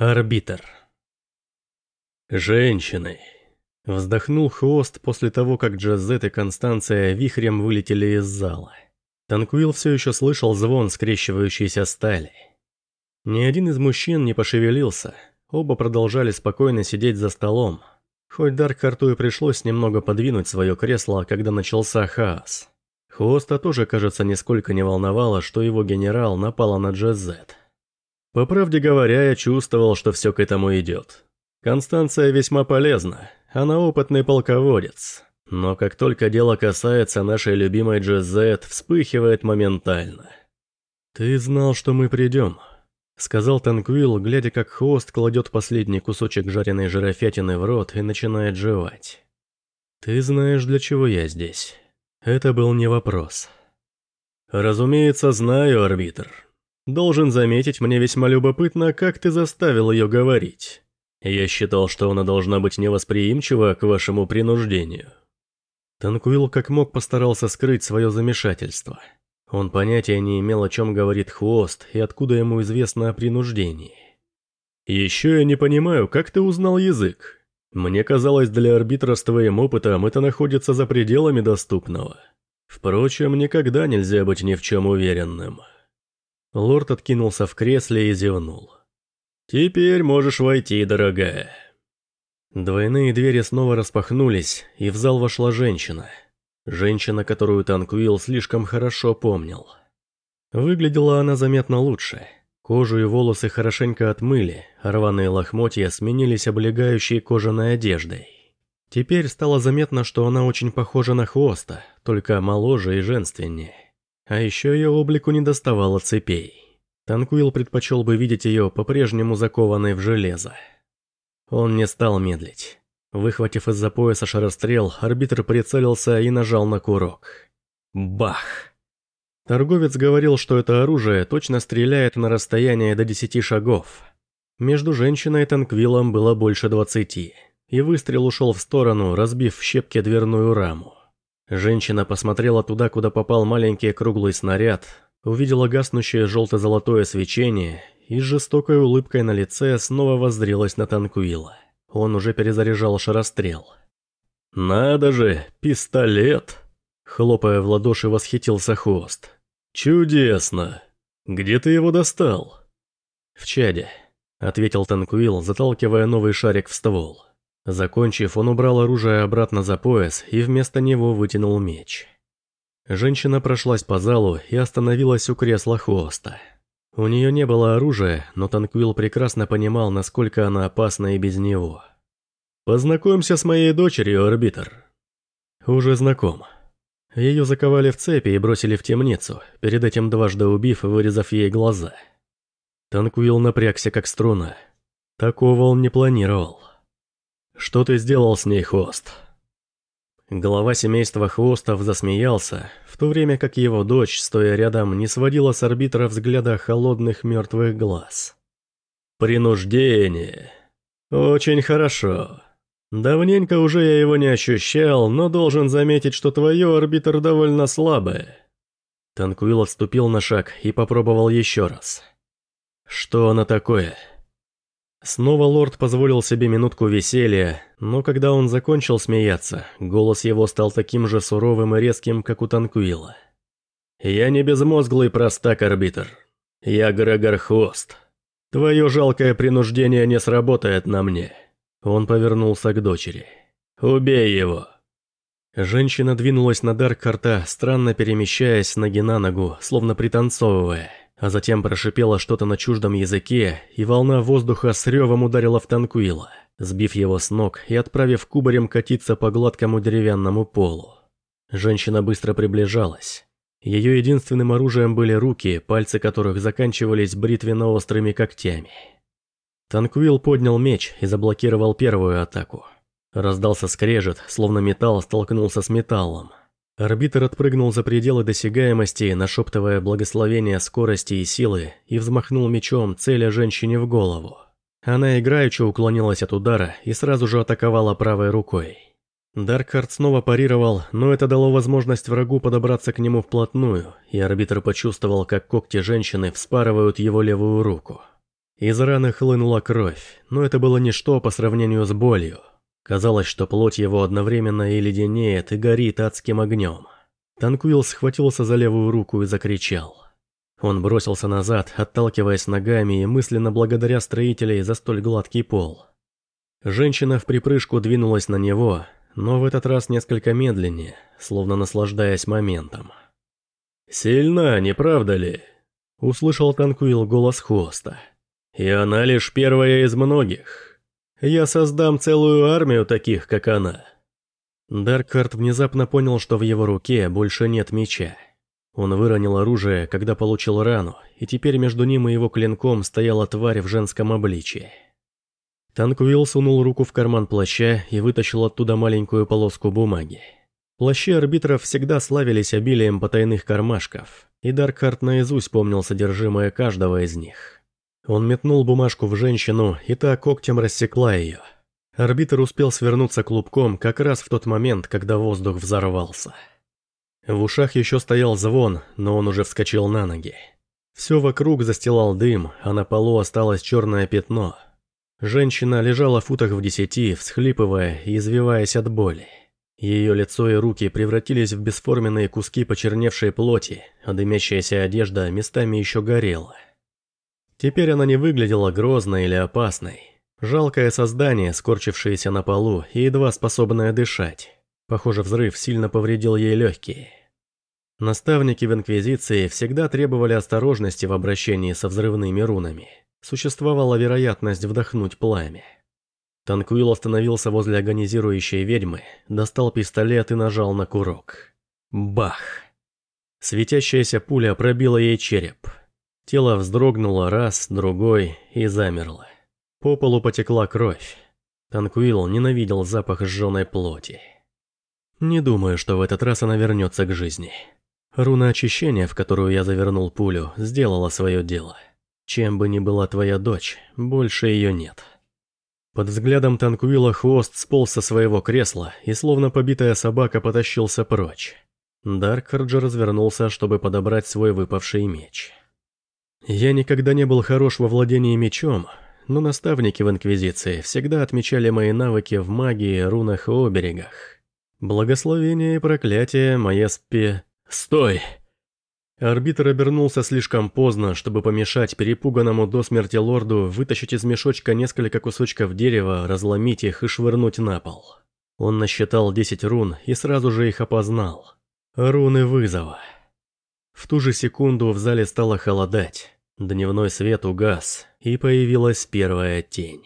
Арбитр. Женщины. Вздохнул хвост после того, как Джазет и Констанция вихрем вылетели из зала. Танкуил все еще слышал звон скрещивающейся стали. Ни один из мужчин не пошевелился, оба продолжали спокойно сидеть за столом. Хоть Даркхарту и пришлось немного подвинуть свое кресло, когда начался хаос. Хвоста тоже, кажется, нисколько не волновало, что его генерал напала на Джазет. По правде говоря, я чувствовал, что все к этому идет. Констанция весьма полезна, она опытный полководец. Но как только дело касается нашей любимой Джезет, вспыхивает моментально. «Ты знал, что мы придем», — сказал Танквилл, глядя, как хвост кладет последний кусочек жареной жирафятины в рот и начинает жевать. «Ты знаешь, для чего я здесь. Это был не вопрос». «Разумеется, знаю, арбитр», Должен заметить, мне весьма любопытно, как ты заставил ее говорить. Я считал, что она должна быть невосприимчива к вашему принуждению. Танкуил как мог постарался скрыть свое замешательство. Он понятия не имел, о чем говорит хвост и откуда ему известно о принуждении. «Еще я не понимаю, как ты узнал язык? Мне казалось, для арбитра с твоим опытом это находится за пределами доступного. Впрочем, никогда нельзя быть ни в чем уверенным». Лорд откинулся в кресле и зевнул. «Теперь можешь войти, дорогая». Двойные двери снова распахнулись, и в зал вошла женщина. Женщина, которую Танкуил слишком хорошо помнил. Выглядела она заметно лучше. Кожу и волосы хорошенько отмыли, рваные лохмотья сменились облегающей кожаной одеждой. Теперь стало заметно, что она очень похожа на хвоста, только моложе и женственнее. А еще ее облику не доставало цепей. Танкуил предпочел бы видеть ее по-прежнему закованной в железо. Он не стал медлить. Выхватив из-за пояса шарострел, арбитр прицелился и нажал на курок. Бах! Торговец говорил, что это оружие точно стреляет на расстояние до десяти шагов. Между женщиной и Танквилом было больше двадцати, и выстрел ушел в сторону, разбив в щепки дверную раму. Женщина посмотрела туда, куда попал маленький круглый снаряд, увидела гаснущее желто-золотое свечение и с жестокой улыбкой на лице снова воззрелась на Танкуила. Он уже перезаряжал шарострел. «Надо же, пистолет!» Хлопая в ладоши, восхитился хвост. «Чудесно! Где ты его достал?» «В чаде», — ответил Танкуил, заталкивая новый шарик в ствол. Закончив, он убрал оружие обратно за пояс и вместо него вытянул меч. Женщина прошлась по залу и остановилась у кресла хвоста. У нее не было оружия, но Танквилл прекрасно понимал, насколько она опасна и без него. «Познакомься с моей дочерью, арбитр». «Уже знаком». Ее заковали в цепи и бросили в темницу, перед этим дважды убив и вырезав ей глаза. Танквилл напрягся как струна. Такого он не планировал. «Что ты сделал с ней, Хвост?» Глава семейства Хвостов засмеялся, в то время как его дочь, стоя рядом, не сводила с арбитра взгляда холодных мертвых глаз. «Принуждение. Очень хорошо. Давненько уже я его не ощущал, но должен заметить, что твое арбитр довольно слабое». Танкуил отступил на шаг и попробовал еще раз. «Что она такое?» Снова лорд позволил себе минутку веселья, но когда он закончил смеяться, голос его стал таким же суровым и резким, как у Танкуила. «Я не безмозглый простак-арбитр. Я Грегор Хвост. Твое жалкое принуждение не сработает на мне». Он повернулся к дочери. «Убей его!» Женщина двинулась на Даркхарта, странно перемещаясь ноги на ногу, словно пританцовывая а затем прошипело что-то на чуждом языке, и волна воздуха с ревом ударила в Танкуила, сбив его с ног и отправив кубарем катиться по гладкому деревянному полу. Женщина быстро приближалась. Ее единственным оружием были руки, пальцы которых заканчивались бритвенно-острыми когтями. Танкуил поднял меч и заблокировал первую атаку. Раздался скрежет, словно металл столкнулся с металлом. Арбитр отпрыгнул за пределы досягаемости, нашептывая благословение скорости и силы, и взмахнул мечом, целя женщине в голову. Она играючи уклонилась от удара и сразу же атаковала правой рукой. Даркхард снова парировал, но это дало возможность врагу подобраться к нему вплотную, и арбитр почувствовал, как когти женщины вспарывают его левую руку. Из раны хлынула кровь, но это было ничто по сравнению с болью. Казалось, что плоть его одновременно и леденеет, и горит адским огнем. Танкуил схватился за левую руку и закричал. Он бросился назад, отталкиваясь ногами и мысленно благодаря строителей за столь гладкий пол. Женщина в припрыжку двинулась на него, но в этот раз несколько медленнее, словно наслаждаясь моментом. «Сильна, не правда ли?» – услышал Танкуил голос Хоста. «И она лишь первая из многих. Я создам целую армию таких, как она». Даркхарт внезапно понял, что в его руке больше нет меча. Он выронил оружие, когда получил рану, и теперь между ним и его клинком стояла тварь в женском обличии. Танквилл сунул руку в карман плаща и вытащил оттуда маленькую полоску бумаги. Плащи арбитров всегда славились обилием потайных кармашков, и Даркхарт наизусть помнил содержимое каждого из них. Он метнул бумажку в женщину, и та когтем рассекла ее. Арбитр успел свернуться клубком как раз в тот момент, когда воздух взорвался. В ушах еще стоял звон, но он уже вскочил на ноги. Все вокруг застилал дым, а на полу осталось черное пятно. Женщина лежала в футах в десяти, всхлипывая и извиваясь от боли. Ее лицо и руки превратились в бесформенные куски почерневшей плоти, а дымящаяся одежда местами еще горела. Теперь она не выглядела грозной или опасной. Жалкое создание, скорчившееся на полу и едва способное дышать. Похоже, взрыв сильно повредил ей легкие. Наставники в Инквизиции всегда требовали осторожности в обращении со взрывными рунами. Существовала вероятность вдохнуть пламя. Танкуил остановился возле агонизирующей ведьмы, достал пистолет и нажал на курок. Бах! Светящаяся пуля пробила ей череп. Тело вздрогнуло раз, другой и замерло. По полу потекла кровь. Танкуил ненавидел запах сжженной плоти. Не думаю, что в этот раз она вернется к жизни. Руна очищения, в которую я завернул пулю, сделала свое дело. Чем бы ни была твоя дочь, больше ее нет. Под взглядом Танкуила хвост сполз со своего кресла и словно побитая собака потащился прочь. Даркхарджи развернулся, чтобы подобрать свой выпавший меч. Я никогда не был хорош во владении мечом, но наставники в Инквизиции всегда отмечали мои навыки в магии, рунах и оберегах. Благословение и проклятие моя спе... Стой! Арбитр обернулся слишком поздно, чтобы помешать перепуганному до смерти лорду вытащить из мешочка несколько кусочков дерева, разломить их и швырнуть на пол. Он насчитал 10 рун и сразу же их опознал. Руны вызова. В ту же секунду в зале стало холодать. Дневной свет угас, и появилась первая тень.